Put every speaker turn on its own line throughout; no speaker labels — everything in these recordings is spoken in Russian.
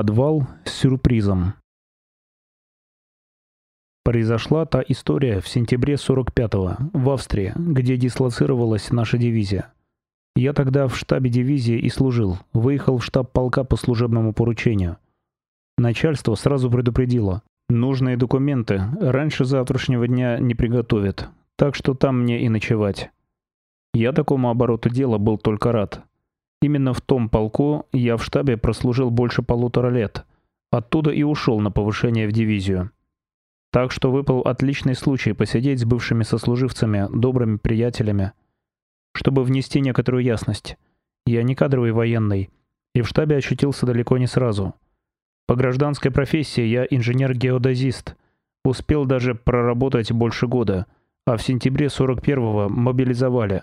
Подвал с сюрпризом. Произошла та история в сентябре 45-го в Австрии, где дислоцировалась наша дивизия. Я тогда в штабе дивизии и служил, выехал в штаб полка по служебному поручению. Начальство сразу предупредило. Нужные документы раньше завтрашнего дня не приготовят, так что там мне и ночевать. Я такому обороту дела был только рад. Именно в том полку я в штабе прослужил больше полутора лет. Оттуда и ушел на повышение в дивизию. Так что выпал отличный случай посидеть с бывшими сослуживцами, добрыми приятелями, чтобы внести некоторую ясность. Я не кадровый военный, и в штабе очутился далеко не сразу. По гражданской профессии я инженер-геодезист. Успел даже проработать больше года, а в сентябре 41-го мобилизовали.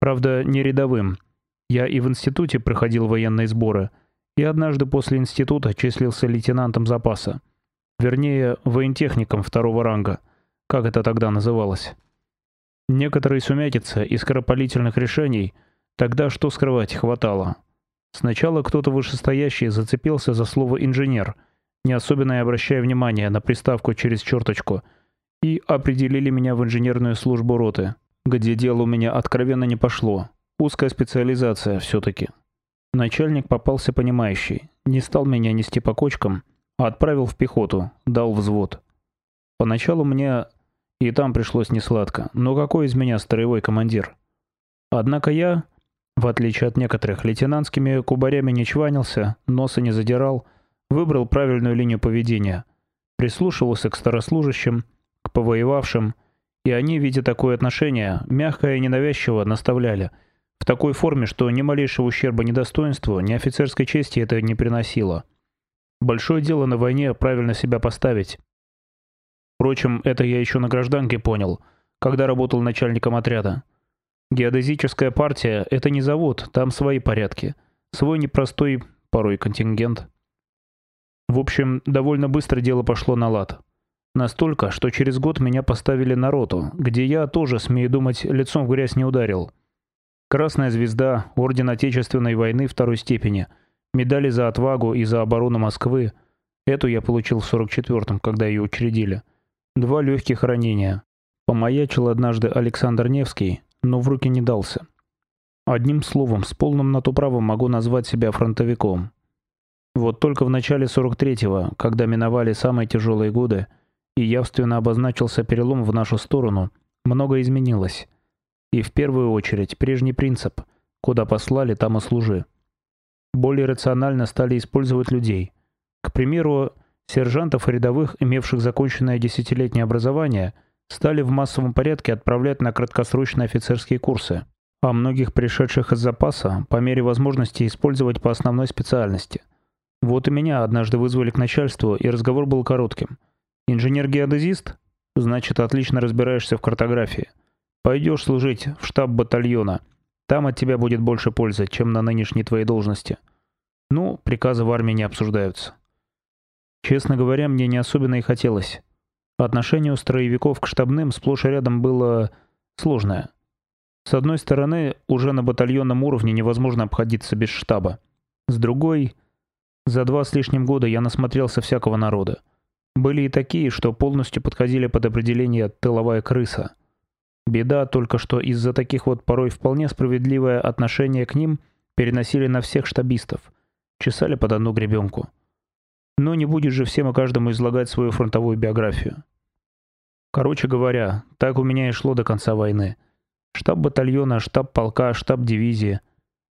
Правда, не рядовым – я и в институте проходил военные сборы, и однажды после института числился лейтенантом запаса. Вернее, воентехником второго ранга, как это тогда называлось. Некоторые сумятицы и скоропалительных решений тогда, что скрывать, хватало. Сначала кто-то вышестоящий зацепился за слово «инженер», не особенно обращая внимания на приставку через черточку, и определили меня в инженерную службу роты, где дело у меня откровенно не пошло. Узкая специализация все-таки. Начальник попался понимающий. Не стал меня нести по кочкам, а отправил в пехоту, дал взвод. Поначалу мне и там пришлось несладко, но какой из меня строевой командир? Однако я, в отличие от некоторых, лейтенантскими кубарями не чванился, носа не задирал, выбрал правильную линию поведения, прислушивался к старослужащим, к повоевавшим, и они, видя такое отношение, мягко и ненавязчиво наставляли – в такой форме, что ни малейшего ущерба ни достоинству, ни офицерской чести это не приносило. Большое дело на войне правильно себя поставить. Впрочем, это я еще на гражданке понял, когда работал начальником отряда. Геодезическая партия — это не завод, там свои порядки. Свой непростой, порой, контингент. В общем, довольно быстро дело пошло на лад. Настолько, что через год меня поставили на роту, где я тоже, смею думать, лицом в грязь не ударил. Красная звезда, Орден Отечественной войны второй степени, медали за отвагу и за оборону Москвы. Эту я получил в 44-м, когда ее учредили. Два легких ранения. Помаячил однажды Александр Невский, но в руки не дался. Одним словом, с полным на то правом могу назвать себя фронтовиком. Вот только в начале 43-го, когда миновали самые тяжелые годы, и явственно обозначился перелом в нашу сторону, многое изменилось. И в первую очередь прежний принцип «куда послали, там и служи». Более рационально стали использовать людей. К примеру, сержантов и рядовых, имевших законченное десятилетнее образование, стали в массовом порядке отправлять на краткосрочные офицерские курсы, а многих пришедших из запаса по мере возможности использовать по основной специальности. Вот и меня однажды вызвали к начальству, и разговор был коротким. «Инженер-геодезист? Значит, отлично разбираешься в картографии. Пойдешь служить в штаб батальона. Там от тебя будет больше пользы, чем на нынешней твоей должности. Ну, приказы в армии не обсуждаются. Честно говоря, мне не особенно и хотелось. Отношение у строевиков к штабным сплошь и рядом было сложное. С одной стороны, уже на батальонном уровне невозможно обходиться без штаба. С другой, за два с лишним года я насмотрелся всякого народа. Были и такие, что полностью подходили под определение «тыловая крыса». Беда только, что из-за таких вот порой вполне справедливое отношение к ним переносили на всех штабистов, чесали под одну гребенку. Но не будет же всем и каждому излагать свою фронтовую биографию. Короче говоря, так у меня и шло до конца войны. Штаб батальона, штаб полка, штаб дивизии.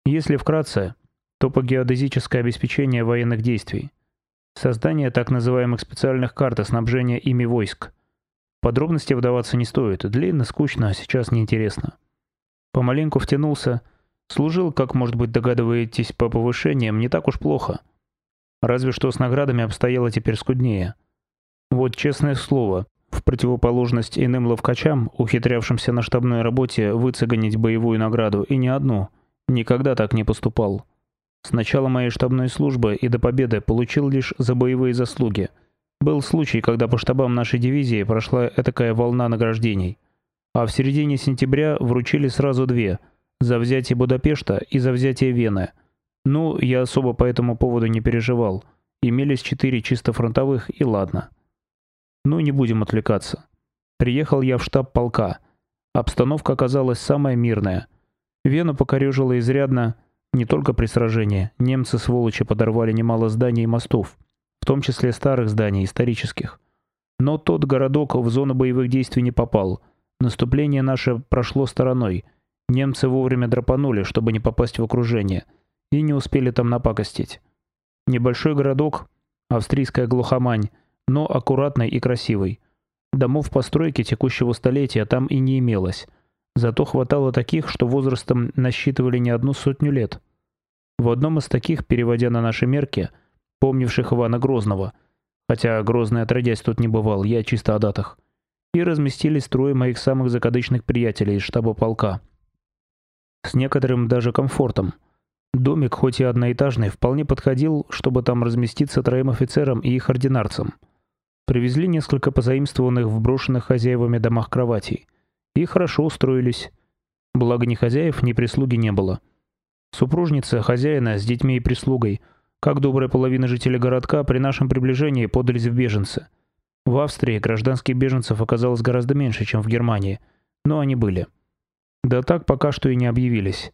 Если вкратце, то по геодезическое обеспечение военных действий. Создание так называемых специальных карт снабжения ими войск – Подробности вдаваться не стоит. Длинно, скучно, а сейчас неинтересно. Помаленьку втянулся. Служил, как, может быть, догадываетесь, по повышениям, не так уж плохо. Разве что с наградами обстояло теперь скуднее. Вот честное слово, в противоположность иным ловкачам, ухитрявшимся на штабной работе выцеганить боевую награду, и не одну, никогда так не поступал. С начала моей штабной службы и до победы получил лишь за боевые заслуги – был случай, когда по штабам нашей дивизии прошла такая волна награждений. А в середине сентября вручили сразу две – за взятие Будапешта и за взятие Вены. Ну, я особо по этому поводу не переживал. Имелись четыре чисто фронтовых, и ладно. Ну, не будем отвлекаться. Приехал я в штаб полка. Обстановка оказалась самая мирная. Вену покорежило изрядно, не только при сражении. Немцы, сволочи, подорвали немало зданий и мостов, в том числе старых зданий, исторических. Но тот городок в зону боевых действий не попал. Наступление наше прошло стороной. Немцы вовремя драпанули, чтобы не попасть в окружение, и не успели там напакостить. Небольшой городок, австрийская глухомань, но аккуратный и красивый. Домов постройки текущего столетия там и не имелось. Зато хватало таких, что возрастом насчитывали не одну сотню лет. В одном из таких, переводя на наши мерки, помнивших Ивана Грозного, хотя Грозный отродясь тут не бывал, я чисто о датах, и разместились трое моих самых закадычных приятелей из штаба полка. С некоторым даже комфортом. Домик, хоть и одноэтажный, вполне подходил, чтобы там разместиться троим офицерам и их ординарцам. Привезли несколько позаимствованных в брошенных хозяевами домах кроватей. И хорошо устроились. Благо ни хозяев, ни прислуги не было. Супружница хозяина с детьми и прислугой, как добрая половина жителей городка, при нашем приближении подались в беженцы. В Австрии гражданских беженцев оказалось гораздо меньше, чем в Германии, но они были. Да так пока что и не объявились.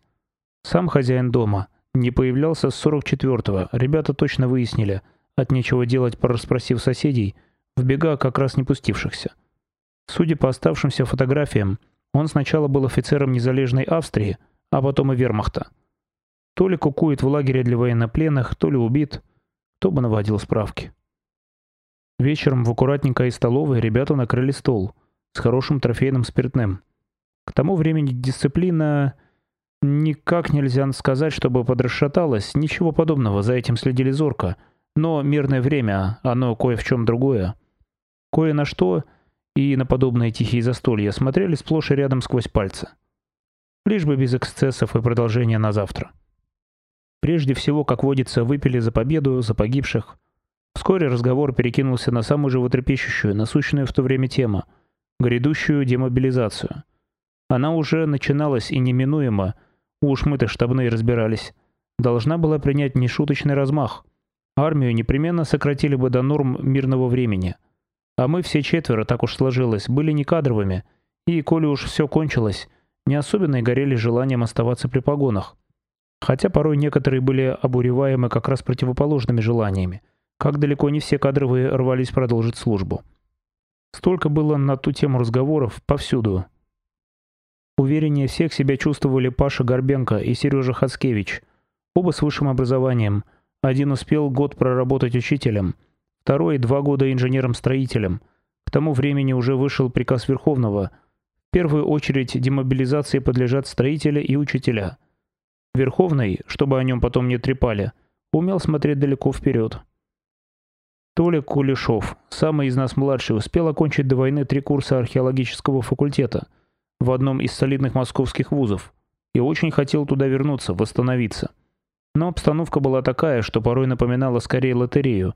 Сам хозяин дома не появлялся с 44-го, ребята точно выяснили, от нечего делать, порасспросив соседей, в бега как раз не пустившихся. Судя по оставшимся фотографиям, он сначала был офицером незалежной Австрии, а потом и вермахта. То ли кукует в лагере для военнопленных, то ли убит, кто бы наводил справки. Вечером в аккуратненькой столовой ребята накрыли стол с хорошим трофейным спиртным. К тому времени дисциплина... Никак нельзя сказать, чтобы подрасшаталась, ничего подобного, за этим следили зорко. Но мирное время, оно кое в чем другое. Кое на что и на подобные тихие застолья смотрели сплошь и рядом сквозь пальцы. Лишь бы без эксцессов и продолжения на завтра. Прежде всего, как водится, выпили за победу, за погибших. Вскоре разговор перекинулся на самую животрепещущую, насущную в то время тему — грядущую демобилизацию. Она уже начиналась и неминуемо, уж мы-то штабные разбирались, должна была принять нешуточный размах. Армию непременно сократили бы до норм мирного времени. А мы все четверо, так уж сложилось, были не кадровыми, и, коли уж все кончилось, не особенно и горели желанием оставаться при погонах. Хотя порой некоторые были обуреваемы как раз противоположными желаниями, как далеко не все кадровые рвались продолжить службу. Столько было на ту тему разговоров повсюду, Увереннее всех себя чувствовали Паша Горбенко и Сережа Хацкевич, оба с высшим образованием. Один успел год проработать учителем, второй — два года инженером-строителем. К тому времени уже вышел приказ Верховного. В первую очередь демобилизации подлежат строители и учителя. Верховный, чтобы о нем потом не трепали, умел смотреть далеко вперед. Толик Кулешов, самый из нас младший, успел окончить до войны три курса археологического факультета — в одном из солидных московских вузов и очень хотел туда вернуться, восстановиться. Но обстановка была такая, что порой напоминала скорее лотерею.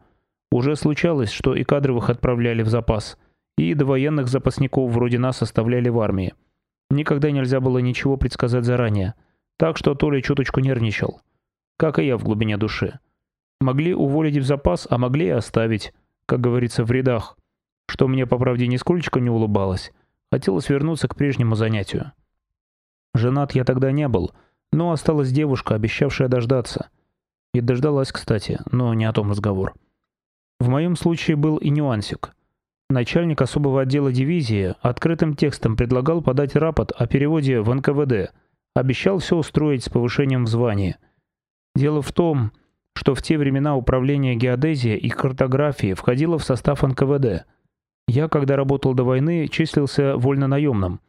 Уже случалось, что и кадровых отправляли в запас, и довоенных запасников вроде нас оставляли в армии. Никогда нельзя было ничего предсказать заранее, так что Толя чуточку нервничал. Как и я в глубине души. Могли уволить в запас, а могли и оставить, как говорится, в рядах, что мне, по правде, нисколько не улыбалось. Хотелось вернуться к прежнему занятию. Женат я тогда не был, но осталась девушка, обещавшая дождаться. И дождалась, кстати, но не о том разговор. В моем случае был и нюансик. Начальник особого отдела дивизии открытым текстом предлагал подать рапорт о переводе в НКВД, обещал все устроить с повышением в звании. Дело в том, что в те времена управление геодезией и картографией входило в состав НКВД – я, когда работал до войны, числился вольнонаемным,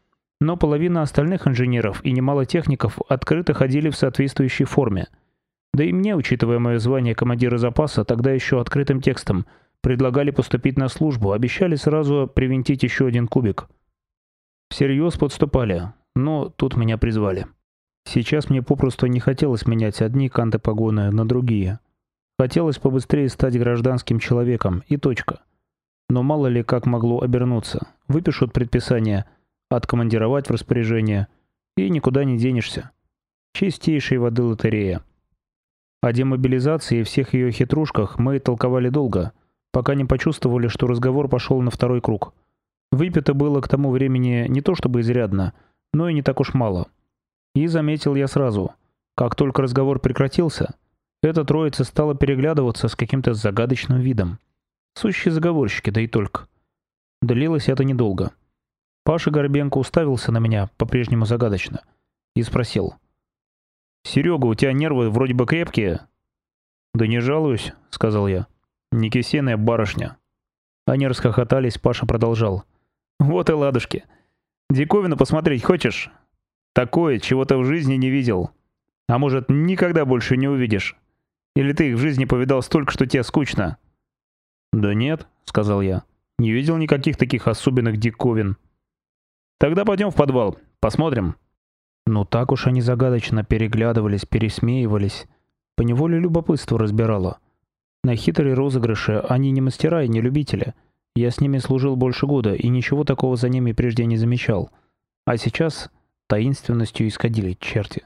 но половина остальных инженеров и немало техников открыто ходили в соответствующей форме. Да и мне, учитывая мое звание командира запаса, тогда еще открытым текстом, предлагали поступить на службу, обещали сразу привинтить еще один кубик. Всерьез подступали, но тут меня призвали. Сейчас мне попросту не хотелось менять одни канты погоны на другие. Хотелось побыстрее стать гражданским человеком, и точка. Но мало ли как могло обернуться. Выпишут предписание откомандировать в распоряжение, и никуда не денешься. Чистейшей воды лотерея. О демобилизации и всех ее хитрушках мы толковали долго, пока не почувствовали, что разговор пошел на второй круг. Выпито было к тому времени не то чтобы изрядно, но и не так уж мало. И заметил я сразу, как только разговор прекратился, эта троица стала переглядываться с каким-то загадочным видом. Сущие заговорщики, да и только. Длилось это недолго. Паша Горбенко уставился на меня, по-прежнему загадочно, и спросил. «Серега, у тебя нервы вроде бы крепкие?» «Да не жалуюсь», — сказал я. «Не кисейная барышня». Они расхохотались, Паша продолжал. «Вот и ладушки. Диковину посмотреть хочешь? Такое, чего ты в жизни не видел. А может, никогда больше не увидишь. Или ты их в жизни повидал столько, что тебе скучно?» «Да нет», — сказал я. «Не видел никаких таких особенных диковин». «Тогда пойдем в подвал, посмотрим». Ну так уж они загадочно переглядывались, пересмеивались. Поневоле любопытство разбирало. На хитрые розыгрыши они не мастера и не любители. Я с ними служил больше года и ничего такого за ними прежде не замечал. А сейчас таинственностью исходили черти.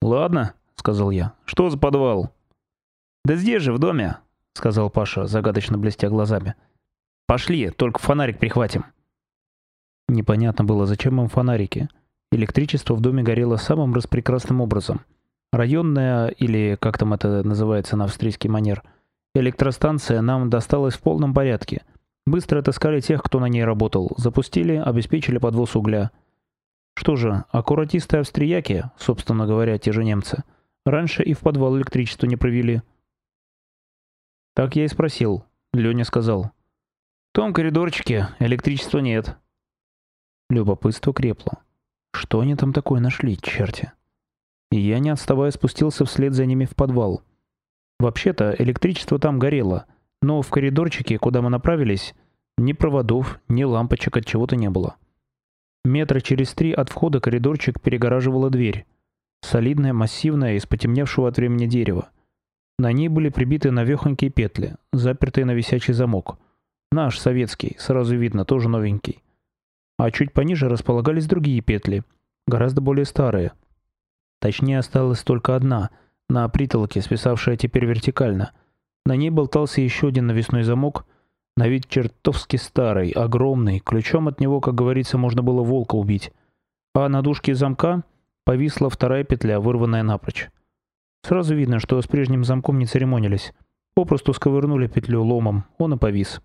«Ладно», — сказал я. «Что за подвал?» «Да здесь же, в доме», — сказал Паша, загадочно блестя глазами. «Пошли, только фонарик прихватим». Непонятно было, зачем им фонарики. Электричество в доме горело самым распрекрасным образом. Районная, или как там это называется на австрийский манер, электростанция нам досталась в полном порядке. Быстро отыскали тех, кто на ней работал, запустили, обеспечили подвоз угля. Что же, аккуратисты австрияки, собственно говоря, те же немцы, раньше и в подвал электричество не провели. Так я и спросил. Леня сказал. В том коридорчике электричества нет. Любопытство крепло. Что они там такое нашли, черти? И я, не отставая, спустился вслед за ними в подвал. Вообще-то электричество там горело, но в коридорчике, куда мы направились, ни проводов, ни лампочек от чего-то не было. Метра через три от входа коридорчик перегораживала дверь. Солидная, массивная, из потемневшего от времени дерева. На ней были прибиты навехонькие петли, запертые на висячий замок. Наш, советский, сразу видно, тоже новенький. А чуть пониже располагались другие петли, гораздо более старые. Точнее, осталась только одна, на притолоке, свисавшая теперь вертикально. На ней болтался еще один навесной замок, на вид чертовски старый, огромный, ключом от него, как говорится, можно было волка убить. А на дужке замка повисла вторая петля, вырванная напрочь. Сразу видно, что с прежним замком не церемонились. Попросту сковырнули петлю ломом, он и повис.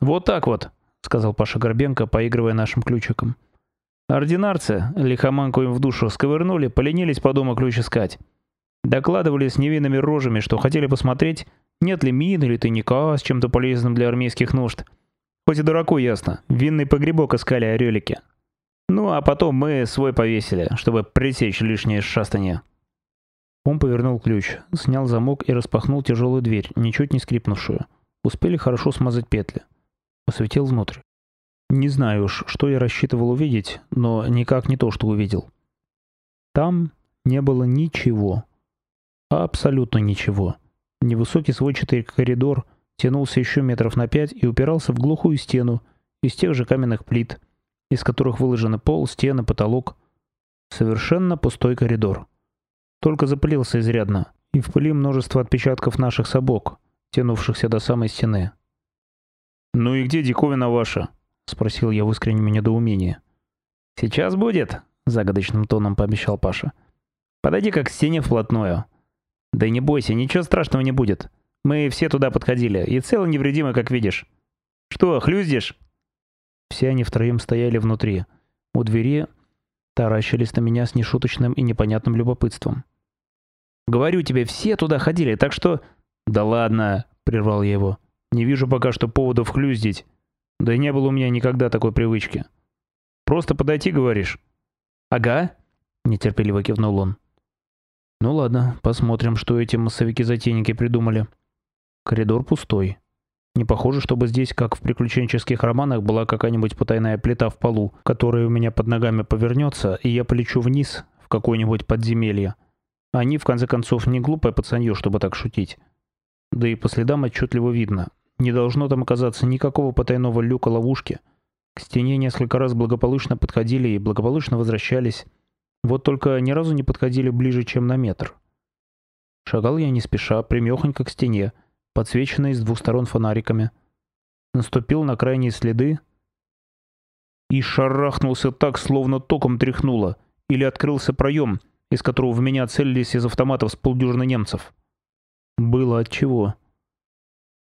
«Вот так вот», — сказал Паша Горбенко, поигрывая нашим ключиком. Ординарцы, лихоманку им в душу, сковырнули, поленились по дому ключ искать. Докладывали с невинными рожами, что хотели посмотреть, нет ли мин или тайника с чем-то полезным для армейских нужд. Хоть и дураку ясно, винный погребок искали орелики. Ну, а потом мы свой повесили, чтобы пресечь лишнее шастание. Он повернул ключ, снял замок и распахнул тяжелую дверь, ничуть не скрипнувшую. Успели хорошо смазать петли. Посветил внутрь. Не знаю уж, что я рассчитывал увидеть, но никак не то, что увидел. Там не было ничего. Абсолютно ничего. Невысокий сводчатый коридор тянулся еще метров на пять и упирался в глухую стену из тех же каменных плит, из которых выложены пол, стены, потолок. Совершенно пустой коридор только запылился изрядно, и в пыли множество отпечатков наших сапог, тянувшихся до самой стены. «Ну и где диковина ваша?» — спросил я в искреннем недоумении. «Сейчас будет», — загадочным тоном пообещал Паша. «Подойди-ка к стене вплотную». «Да не бойся, ничего страшного не будет. Мы все туда подходили, и целы невредимы, как видишь. Что, хлюздишь?» Все они втроем стояли внутри. У двери таращились на меня с нешуточным и непонятным любопытством. Говорю тебе, все туда ходили, так что...» «Да ладно», — прервал я его. «Не вижу пока что поводов хлюздить. Да и не было у меня никогда такой привычки. Просто подойти, говоришь?» «Ага», — нетерпеливо кивнул он. «Ну ладно, посмотрим, что эти массовики-затейники придумали. Коридор пустой. Не похоже, чтобы здесь, как в приключенческих романах, была какая-нибудь потайная плита в полу, которая у меня под ногами повернется, и я полечу вниз в какое-нибудь подземелье. Они, в конце концов, не глупое пацанье, чтобы так шутить. Да и по следам отчетливо видно. Не должно там оказаться никакого потайного люка-ловушки. К стене несколько раз благополучно подходили и благополучно возвращались. Вот только ни разу не подходили ближе, чем на метр. Шагал я не спеша, примехонько к стене, подсвеченной с двух сторон фонариками. Наступил на крайние следы и шарахнулся так, словно током тряхнуло, или открылся проем, из которого в меня целились из автоматов с полдюжины немцев. Было отчего.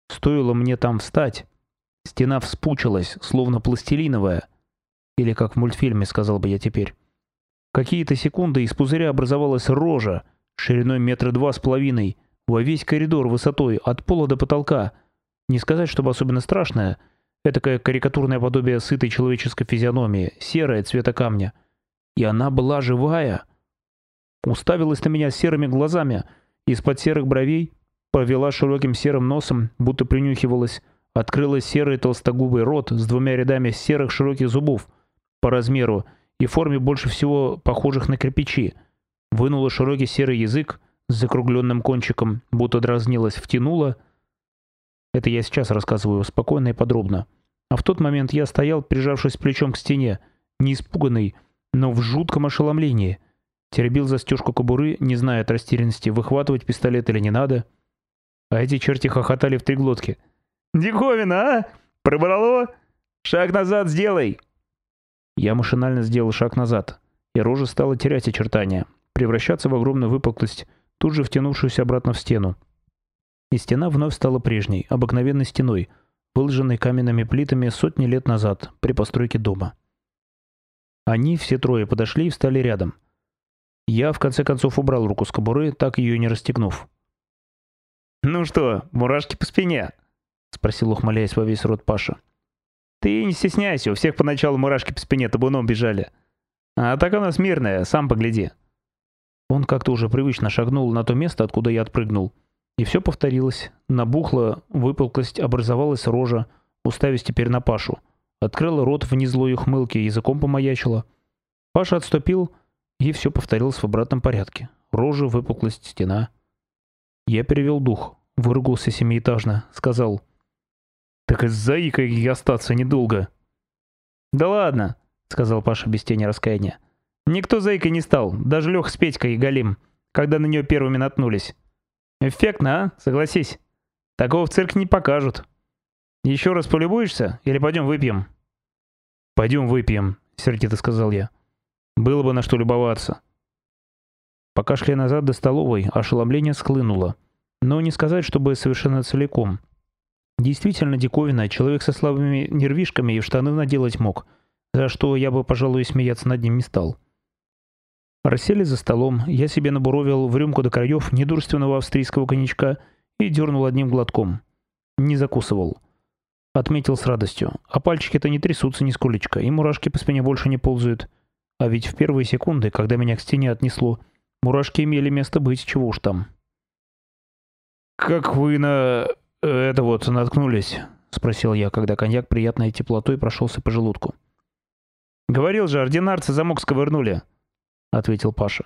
Стоило мне там встать, стена вспучилась, словно пластилиновая, или как в мультфильме, сказал бы я теперь. Какие-то секунды из пузыря образовалась рожа, шириной метра два с половиной, во весь коридор высотой от пола до потолка. Не сказать, чтобы особенно страшная, этакое карикатурное подобие сытой человеческой физиономии, серая цвета камня. И она была живая. Уставилась на меня серыми глазами, из-под серых бровей повела широким серым носом, будто принюхивалась, открыла серый толстогубый рот с двумя рядами серых широких зубов по размеру и форме больше всего похожих на кирпичи. Вынула широкий серый язык с закругленным кончиком, будто дразнилась, втянула. Это я сейчас рассказываю спокойно и подробно. А в тот момент я стоял, прижавшись плечом к стене, не испуганный, но в жутком ошеломлении. Теребил застежку кобуры, не зная от растерянности, выхватывать пистолет или не надо. А эти черти хохотали в три глотки. «Диковина, а? Пробрало? Шаг назад сделай!» Я машинально сделал шаг назад, и рожа стала терять очертания, превращаться в огромную выпуклость, тут же втянувшуюся обратно в стену. И стена вновь стала прежней, обыкновенной стеной, выложенной каменными плитами сотни лет назад при постройке дома. Они, все трое, подошли и встали рядом. Я, в конце концов, убрал руку с кобуры, так ее не расстегнув. «Ну что, мурашки по спине?» — спросил, ухмыляясь во весь рот Паша. Ты не стесняйся, у всех поначалу мурашки по спине табуном бежали. А так у нас мирная, сам погляди. Он как-то уже привычно шагнул на то место, откуда я отпрыгнул. И все повторилось. Набухла выпуклость, образовалась рожа, уставясь теперь на Пашу. Открыла рот в незлой ухмылке, языком помаячила. Паша отступил, и все повторилось в обратном порядке. Рожа, выпуклость, стена. Я перевел дух, выругался семиэтажно, сказал — так и с заикой остаться недолго. Да ладно, сказал Паша без тени раскаяния. Никто заикой не стал, даже Лех с Петькой и Галим, когда на нее первыми наткнулись. Эффектно, а? Согласись. Такого в цирке не покажут. Еще раз полюбуешься или пойдем выпьем? Пойдем выпьем, сердито сказал я. Было бы на что любоваться. Пока шли назад до столовой, ошеломление схлынуло. Но не сказать, чтобы совершенно целиком. Действительно диковина, человек со слабыми нервишками и в штаны наделать мог, за что я бы, пожалуй, смеяться над ним не стал. Рассели за столом, я себе набуровил в рюмку до краев недурственного австрийского коньячка и дернул одним глотком. Не закусывал. Отметил с радостью. А пальчики-то не трясутся нисколечко, и мурашки по спине больше не ползают. А ведь в первые секунды, когда меня к стене отнесло, мурашки имели место быть, чего уж там. «Как вы на...» «Это вот наткнулись?» — спросил я, когда коньяк приятной теплотой прошелся по желудку. «Говорил же, ординарцы замок сковырнули», — ответил Паша.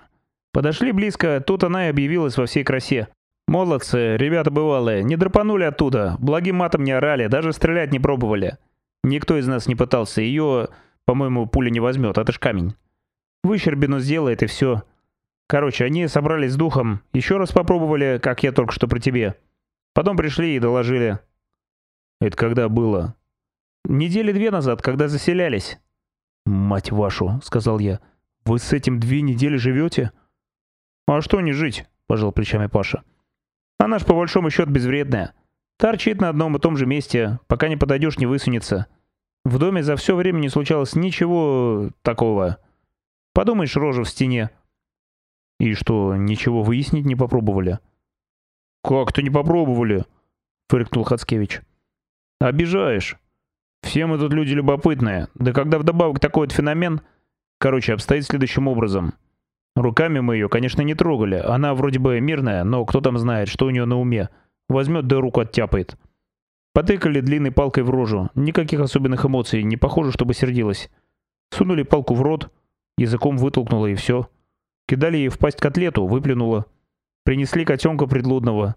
«Подошли близко, тут она и объявилась во всей красе. Молодцы, ребята бывалые, не драпанули оттуда, благим матом не орали, даже стрелять не пробовали. Никто из нас не пытался, ее, по-моему, пуля не возьмет, это ж камень. Выщербину сделает и все. Короче, они собрались с духом, еще раз попробовали, как я только что про тебе». Потом пришли и доложили. Это когда было? Недели две назад, когда заселялись. Мать вашу, сказал я. Вы с этим две недели живете? А что не жить? Пожал плечами Паша. Она ж по большому счету безвредная. Торчит на одном и том же месте, пока не подойдешь, не высунется. В доме за все время не случалось ничего такого. Подумаешь, рожа в стене. И что, ничего выяснить не попробовали? «Как-то не попробовали», — фыркнул Хацкевич. «Обижаешь. Все мы тут люди любопытные. Да когда вдобавок такой вот феномен... Короче, обстоит следующим образом. Руками мы ее, конечно, не трогали. Она вроде бы мирная, но кто там знает, что у нее на уме. Возьмет да руку оттяпает. Потыкали длинной палкой в рожу. Никаких особенных эмоций. Не похоже, чтобы сердилась. Сунули палку в рот, языком вытолкнула и все. Кидали ей в пасть котлету, выплюнула. Принесли котенка предлудного.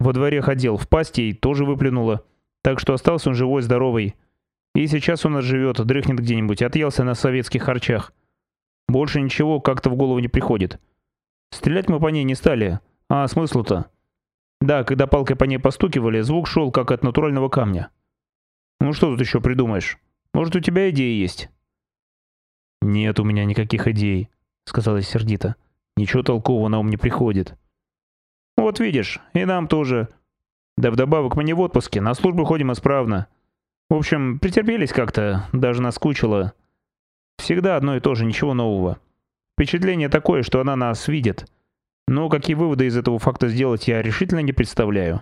Во дворе ходил, в пасти и тоже выплюнуло. Так что остался он живой, здоровый. И сейчас у нас живет, дрыхнет где-нибудь, отъелся на советских харчах. Больше ничего как-то в голову не приходит. Стрелять мы по ней не стали. А смыслу-то? Да, когда палкой по ней постукивали, звук шел как от натурального камня. Ну что тут еще придумаешь? Может, у тебя идеи есть? Нет у меня никаких идей, сказала сердито. Ничего толкового на ум не приходит. Вот видишь, и нам тоже. Да вдобавок мы не в отпуске, на службу ходим исправно. В общем, претерпелись как-то, даже наскучило. Всегда одно и то же, ничего нового. Впечатление такое, что она нас видит. Но какие выводы из этого факта сделать, я решительно не представляю.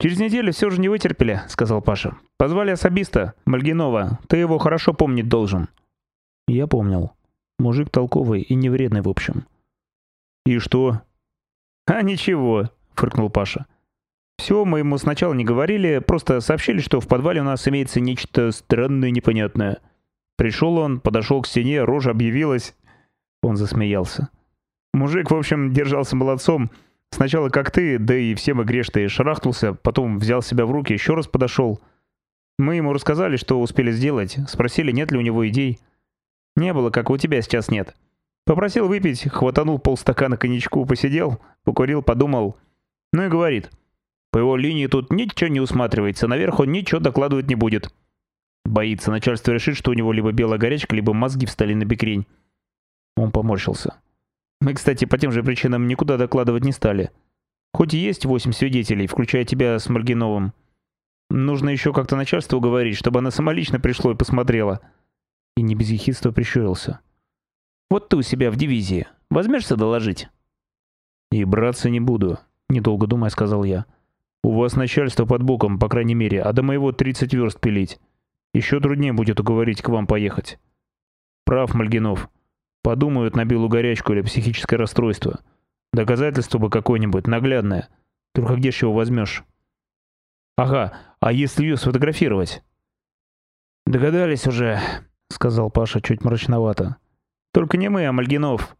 «Через неделю все же не вытерпели», — сказал Паша. «Позвали особиста, Мальгинова. Ты его хорошо помнить должен». Я помнил. Мужик толковый и невредный в общем. «И что?» «А ничего», — фыркнул Паша. «Все мы ему сначала не говорили, просто сообщили, что в подвале у нас имеется нечто странное и непонятное. Пришел он, подошел к стене, рожа объявилась». Он засмеялся. Мужик, в общем, держался молодцом. Сначала как ты, да и все мы грешные, шарахнулся, потом взял себя в руки, еще раз подошел. Мы ему рассказали, что успели сделать, спросили, нет ли у него идей. Не было, как у тебя сейчас нет. Попросил выпить, хватанул полстакана коньячку, посидел, покурил, подумал. Ну и говорит, по его линии тут ничего не усматривается, наверх он ничего докладывать не будет. Боится, начальство решит, что у него либо белая горячка, либо мозги встали на бекрень. Он поморщился. Мы, кстати, по тем же причинам никуда докладывать не стали. Хоть и есть восемь свидетелей, включая тебя с Маргиновым. Нужно еще как-то начальству говорить, чтобы она самолично пришло и посмотрела. И не без ехидства прищурился. Вот ты у себя в дивизии. Возьмешься доложить? И браться не буду, недолго думая, сказал я. У вас начальство под боком, по крайней мере, а до моего 30 верст пилить. Еще труднее будет уговорить к вам поехать. Прав, Мальгинов. Подумают на белую горячку или психическое расстройство. Доказательство бы какое-нибудь, наглядное. Только где ж его возьмешь? Ага, а если ее сфотографировать? Догадались уже, сказал Паша чуть мрачновато. Только не мы, а Мальгинов.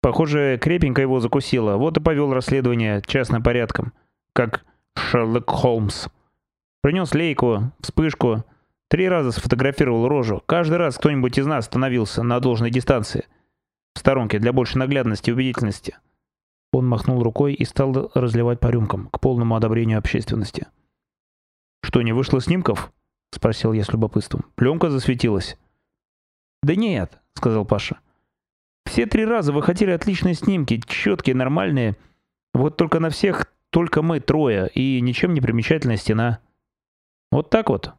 Похоже, крепенько его закусило. Вот и повел расследование частным порядком. Как Шерлок Холмс. Принес лейку, вспышку. Три раза сфотографировал рожу. Каждый раз кто-нибудь из нас становился на должной дистанции в сторонке для большей наглядности и убедительности. Он махнул рукой и стал разливать по рюмкам, к полному одобрению общественности. «Что, не вышло снимков?» — спросил я с любопытством. «Пленка засветилась». «Да нет», — сказал Паша. «Все три раза вы хотели отличные снимки, четкие, нормальные. Вот только на всех только мы трое, и ничем не примечательная стена. Вот так вот».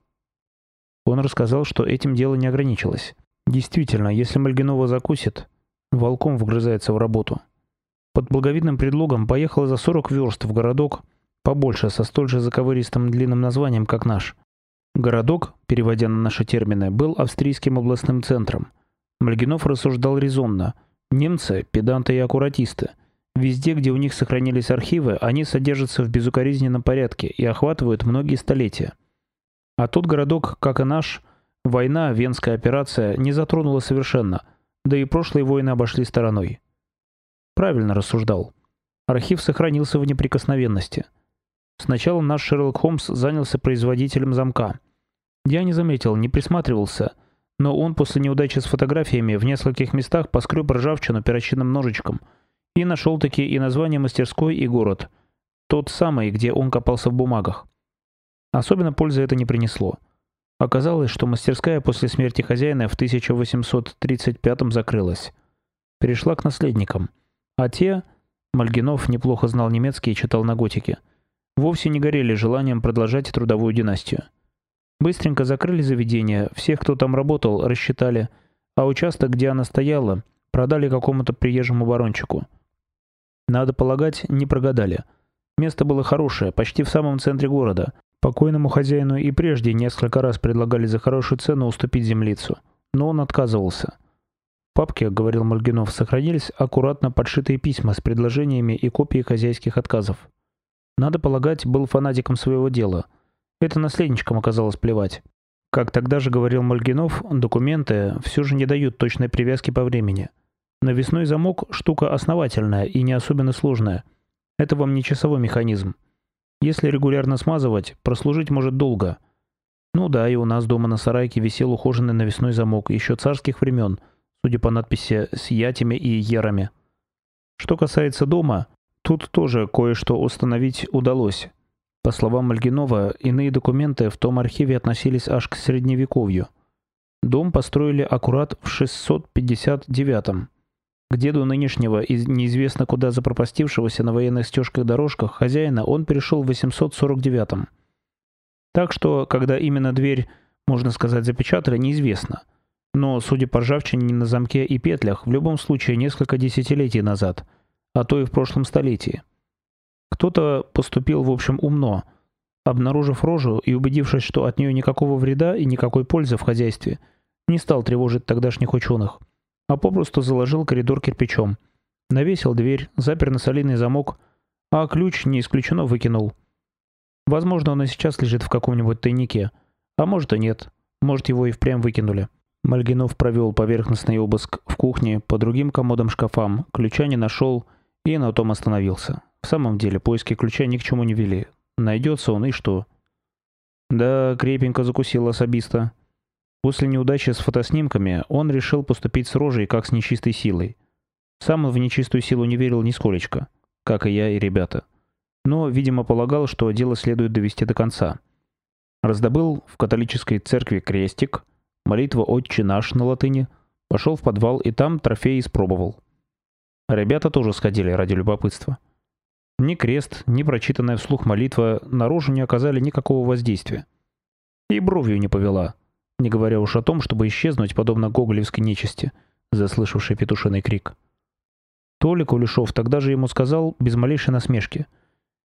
Он рассказал, что этим дело не ограничилось. Действительно, если Мальгинова закусит, волком вгрызается в работу. Под благовидным предлогом поехала за 40 верст в городок, побольше, со столь же заковыристым длинным названием, как наш. Городок, переводя на наши термины, был австрийским областным центром. Мальгинов рассуждал резонно. Немцы – педанты и аккуратисты. Везде, где у них сохранились архивы, они содержатся в безукоризненном порядке и охватывают многие столетия. А тот городок, как и наш, война, Венская операция не затронула совершенно – да и прошлые войны обошли стороной. Правильно рассуждал. Архив сохранился в неприкосновенности. Сначала наш Шерлок Холмс занялся производителем замка. Я не заметил, не присматривался, но он после неудачи с фотографиями в нескольких местах поскреб ржавчину перочинным ножичком и нашел-таки и название мастерской, и город. Тот самый, где он копался в бумагах. Особенно пользы это не принесло. Оказалось, что мастерская после смерти хозяина в 1835 закрылась. Перешла к наследникам. А те, Мальгинов неплохо знал немецкий и читал на готике, вовсе не горели желанием продолжать трудовую династию. Быстренько закрыли заведение, всех, кто там работал, рассчитали, а участок, где она стояла, продали какому-то приезжему барончику. Надо полагать, не прогадали. Место было хорошее, почти в самом центре города, Покойному хозяину и прежде несколько раз предлагали за хорошую цену уступить землицу, но он отказывался. В папке, говорил Мальгинов, сохранились аккуратно подшитые письма с предложениями и копии хозяйских отказов. Надо полагать, был фанатиком своего дела. Это наследничкам оказалось плевать. Как тогда же говорил Мальгинов, документы все же не дают точной привязки по времени. Навесной замок – штука основательная и не особенно сложная. Это вам не часовой механизм. Если регулярно смазывать, прослужить может долго. Ну да, и у нас дома на сарайке висел ухоженный навесной замок еще царских времен, судя по надписи с ятями и ерами. Что касается дома, Тут тоже кое-что установить удалось. По словам Мальгинова, иные документы в том архиве относились аж к средневековью. Дом построили аккурат в 659-м. К деду нынешнего и неизвестно куда запропастившегося на военных стежках дорожках хозяина он перешел в 849-м. Так что, когда именно дверь, можно сказать, запечатали, неизвестно. Но, судя по ржавчине на замке и петлях, в любом случае несколько десятилетий назад, а то и в прошлом столетии. Кто-то поступил, в общем, умно, обнаружив рожу и убедившись, что от нее никакого вреда и никакой пользы в хозяйстве, не стал тревожить тогдашних ученых, а попросту заложил коридор кирпичом, навесил дверь, запер на солидный замок, а ключ, не исключено, выкинул. Возможно, он и сейчас лежит в каком-нибудь тайнике, а может и нет, может его и впрямь выкинули. Мальгинов провел поверхностный обыск в кухне по другим комодам-шкафам, ключа не нашел и на том остановился. В самом деле, поиски ключа ни к чему не вели. Найдется он и что? Да, крепенько закусил особиста. После неудачи с фотоснимками он решил поступить с рожей, как с нечистой силой. Сам в нечистую силу не верил нисколечко, как и я и ребята. Но, видимо, полагал, что дело следует довести до конца. Раздобыл в католической церкви крестик, молитва «Отче наш» на латыни, пошел в подвал и там трофей испробовал. Ребята тоже сходили ради любопытства. Ни крест, ни прочитанная вслух молитва наружу не оказали никакого воздействия. И бровью не повела, не говоря уж о том, чтобы исчезнуть, подобно гоголевской нечисти, заслышавшей петушиный крик. Толик Улешов тогда же ему сказал, без малейшей насмешки.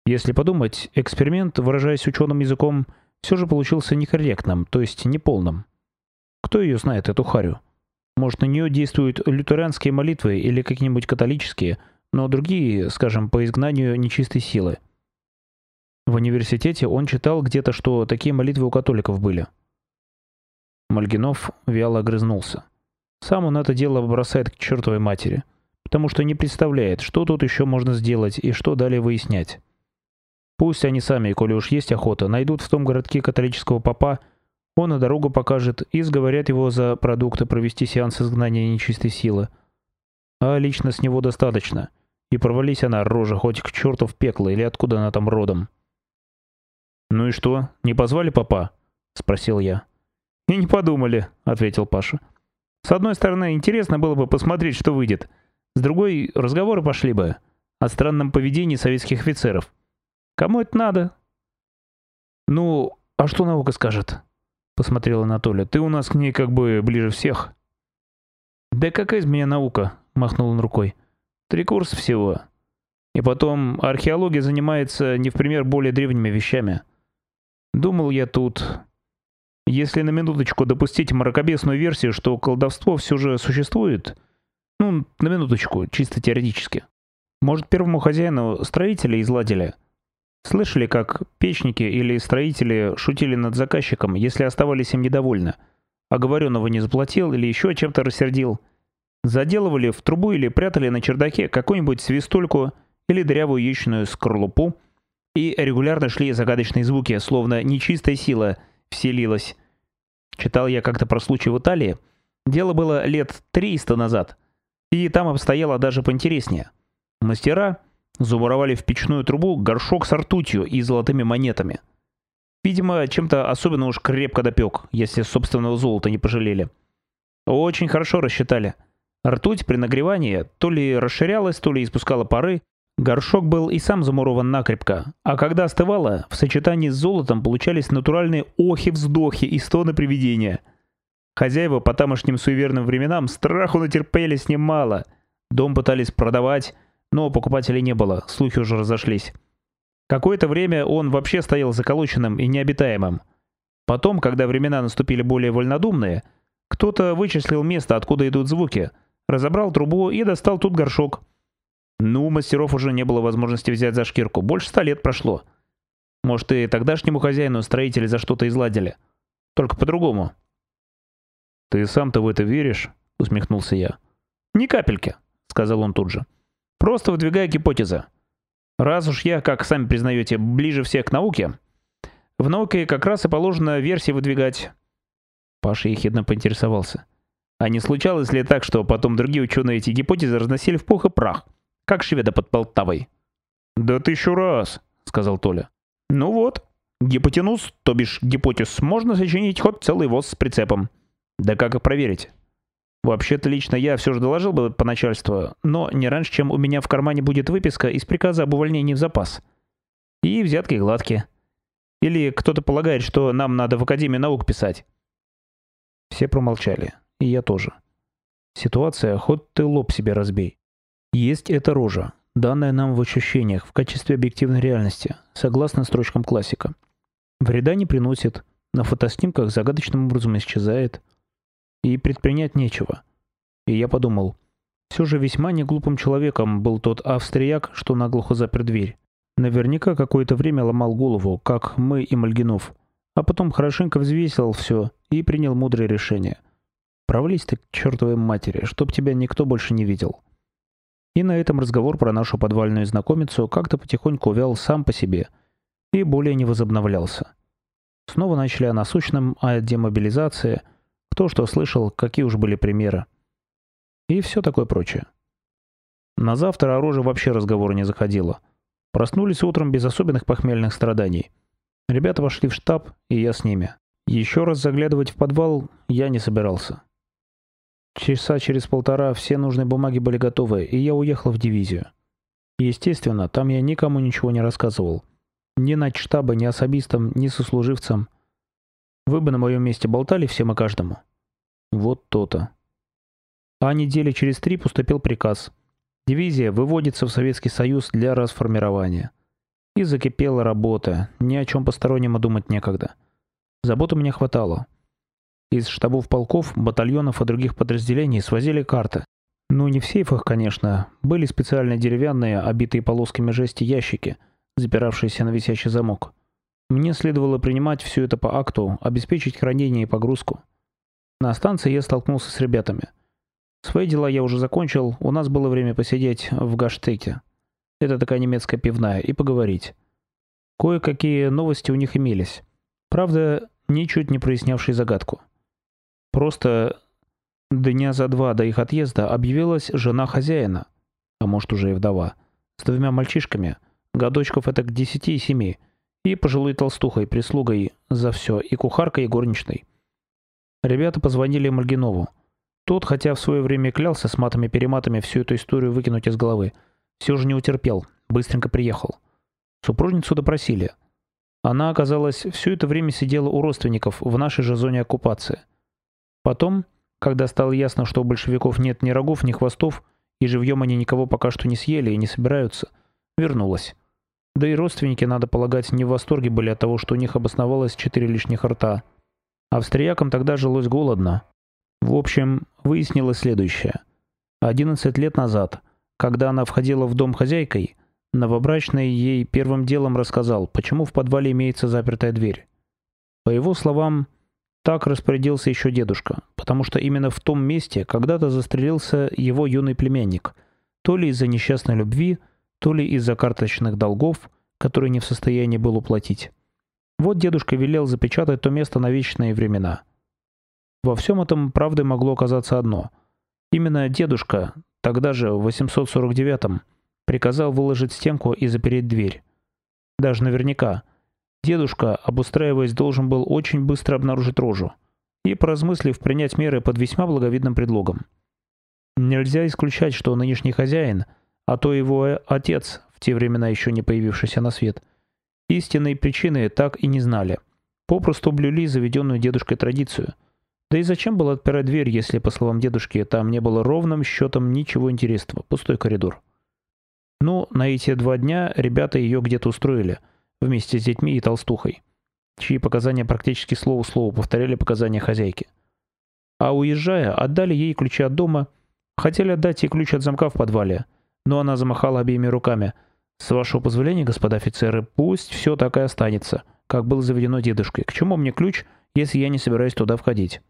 Если подумать, эксперимент, выражаясь ученым языком, все же получился некорректным, то есть неполным. Кто ее знает, эту харю? Может, на нее действуют лютеранские молитвы или какие-нибудь католические – но другие, скажем, по изгнанию нечистой силы. В университете он читал где-то, что такие молитвы у католиков были. Мальгинов вяло огрызнулся. Сам он это дело бросает к чертовой матери, потому что не представляет, что тут еще можно сделать и что далее выяснять. Пусть они сами, коли уж есть охота, найдут в том городке католического папа, он на дорогу покажет и сговорят его за продукты провести сеанс изгнания нечистой силы. А лично с него достаточно — и провались она, рожа, хоть к черту в пекло, или откуда она там родом. «Ну и что, не позвали папа?» — спросил я. «И не подумали», — ответил Паша. «С одной стороны, интересно было бы посмотреть, что выйдет. С другой, разговоры пошли бы о странном поведении советских офицеров. Кому это надо?» «Ну, а что наука скажет?» — посмотрел Анатолий. «Ты у нас к ней как бы ближе всех». «Да какая из меня наука?» — махнул он рукой. Три курса всего. И потом, археология занимается не в пример более древними вещами. Думал я тут... Если на минуточку допустить мракобесную версию, что колдовство все же существует, ну, на минуточку, чисто теоретически. Может, первому хозяину строители изладили? Слышали, как печники или строители шутили над заказчиком, если оставались им недовольны? Оговоренного не заплатил или еще чем-то рассердил? Заделывали в трубу или прятали на чердаке какую-нибудь свистульку или дырявую яичную скорлупу, и регулярно шли загадочные звуки, словно нечистая сила вселилась. Читал я как-то про случай в Италии. Дело было лет 300 назад, и там обстояло даже поинтереснее. Мастера замуровали в печную трубу горшок с ртутью и золотыми монетами. Видимо, чем-то особенно уж крепко допек, если собственного золота не пожалели. Очень хорошо рассчитали – Ртуть при нагревании то ли расширялась, то ли испускала пары. Горшок был и сам замурован накрепко, а когда остывало, в сочетании с золотом получались натуральные охи-вздохи и стоны привидения. Хозяева по тамошним суеверным временам страху натерпелись немало. Дом пытались продавать, но покупателей не было, слухи уже разошлись. Какое-то время он вообще стоял заколоченным и необитаемым. Потом, когда времена наступили более вольнодумные, кто-то вычислил место, откуда идут звуки – разобрал трубу и достал тут горшок. Ну, мастеров уже не было возможности взять за шкирку. Больше ста лет прошло. Может, и тогдашнему хозяину строители за что-то изладили. Только по-другому. «Ты сам-то в это веришь?» — усмехнулся я. «Ни капельки», — сказал он тут же. «Просто выдвигая гипотезы. Раз уж я, как сами признаете, ближе всех к науке, в науке как раз и положено версии выдвигать». Паша ехидно поинтересовался. А не случалось ли так, что потом другие ученые эти гипотезы разносили в пух и прах, как шведа под Полтавой? «Да тысячу раз», — сказал Толя. «Ну вот, гипотенуз, то бишь гипотез, можно сочинить хоть целый воз с прицепом. Да как их проверить?» Вообще-то лично я все же доложил бы по начальству, но не раньше, чем у меня в кармане будет выписка из приказа об увольнении в запас. И взятки гладкие. Или кто-то полагает, что нам надо в Академию наук писать. Все промолчали. И я тоже. Ситуация, хоть ты лоб себе разбей. Есть эта рожа, данная нам в ощущениях, в качестве объективной реальности, согласно строчкам классика. Вреда не приносит, на фотоснимках загадочным образом исчезает, и предпринять нечего. И я подумал, все же весьма неглупым человеком был тот австрияк, что наглухо запер дверь. Наверняка какое-то время ломал голову, как мы и Мальгинов, а потом хорошенько взвесил все и принял мудрое решение. Провались ты к чертовой матери, чтоб тебя никто больше не видел. И на этом разговор про нашу подвальную знакомицу как-то потихоньку увял сам по себе и более не возобновлялся. Снова начали о насущном, о демобилизации, кто что слышал, какие уж были примеры. И все такое прочее. На завтра о роже вообще разговора не заходило. Проснулись утром без особенных похмельных страданий. Ребята вошли в штаб, и я с ними. Еще раз заглядывать в подвал я не собирался. Часа через полтора все нужные бумаги были готовы, и я уехал в дивизию. Естественно, там я никому ничего не рассказывал. Ни на штаба, ни особистам, ни сослуживцам. Вы бы на моем месте болтали всем и каждому. Вот то-то. А недели через три поступил приказ. Дивизия выводится в Советский Союз для расформирования. И закипела работа, ни о чем постороннему думать некогда. Забот у меня хватало. Из штабов полков, батальонов и других подразделений свозили карты. Ну, не в сейфах, конечно. Были специальные деревянные, обитые полосками жести ящики, запиравшиеся на висящий замок. Мне следовало принимать все это по акту, обеспечить хранение и погрузку. На станции я столкнулся с ребятами. Свои дела я уже закончил, у нас было время посидеть в Гаштеке. Это такая немецкая пивная, и поговорить. Кое-какие новости у них имелись. Правда, ничуть не прояснявшие загадку. Просто дня за два до их отъезда объявилась жена хозяина, а может уже и вдова, с двумя мальчишками, годочков это к десяти и семи, и пожилой толстухой, прислугой за все, и кухаркой, и горничной. Ребята позвонили Мальгинову. Тот, хотя в свое время клялся с матами-перематами всю эту историю выкинуть из головы, все же не утерпел, быстренько приехал. Супружницу допросили. Она, оказалось, все это время сидела у родственников в нашей же зоне оккупации. Потом, когда стало ясно, что у большевиков нет ни рогов, ни хвостов, и живьем они никого пока что не съели и не собираются, вернулась. Да и родственники, надо полагать, не в восторге были от того, что у них обосновалось четыре лишних рта. Австриякам тогда жилось голодно. В общем, выяснилось следующее. 11 лет назад, когда она входила в дом хозяйкой, новобрачный ей первым делом рассказал, почему в подвале имеется запертая дверь. По его словам, так распорядился еще дедушка, потому что именно в том месте когда-то застрелился его юный племянник, то ли из-за несчастной любви, то ли из-за карточных долгов, которые не в состоянии был уплатить. Вот дедушка велел запечатать то место на вечные времена. Во всем этом правдой могло оказаться одно. Именно дедушка, тогда же в 849-м, приказал выложить стенку и запереть дверь. Даже наверняка. Дедушка, обустраиваясь, должен был очень быстро обнаружить рожу и, поразмыслив, принять меры под весьма благовидным предлогом. Нельзя исключать, что нынешний хозяин, а то его отец, в те времена еще не появившийся на свет, истинной причины так и не знали. Попросту блюли заведенную дедушкой традицию. Да и зачем было отпирать дверь, если, по словам дедушки, там не было ровным счетом ничего интересного, пустой коридор. Ну, на эти два дня ребята ее где-то устроили, вместе с детьми и толстухой, чьи показания практически слово в слово повторяли показания хозяйки. А уезжая, отдали ей ключи от дома, хотели отдать ей ключ от замка в подвале, но она замахала обеими руками. «С вашего позволения, господа офицеры, пусть все так и останется, как было заведено дедушкой. К чему мне ключ, если я не собираюсь туда входить?»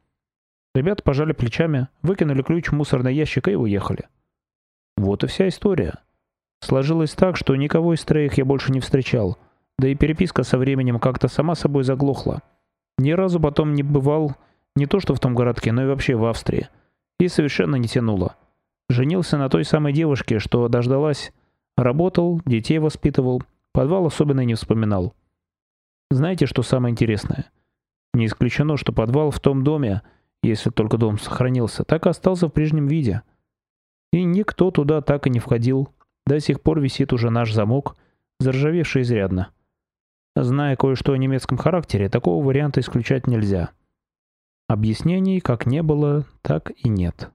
Ребята пожали плечами, выкинули ключ в мусорный ящик и уехали. Вот и вся история. Сложилось так, что никого из троих я больше не встречал, да и переписка со временем как-то сама собой заглохла. Ни разу потом не бывал не то что в том городке, но и вообще в Австрии. И совершенно не тянуло. Женился на той самой девушке, что дождалась, Работал, детей воспитывал, подвал особенно не вспоминал. Знаете, что самое интересное? Не исключено, что подвал в том доме, если только дом сохранился, так и остался в прежнем виде. И никто туда так и не входил. До сих пор висит уже наш замок, заржавевший изрядно. Зная кое-что о немецком характере, такого варианта исключать нельзя. Объяснений как не было, так и нет.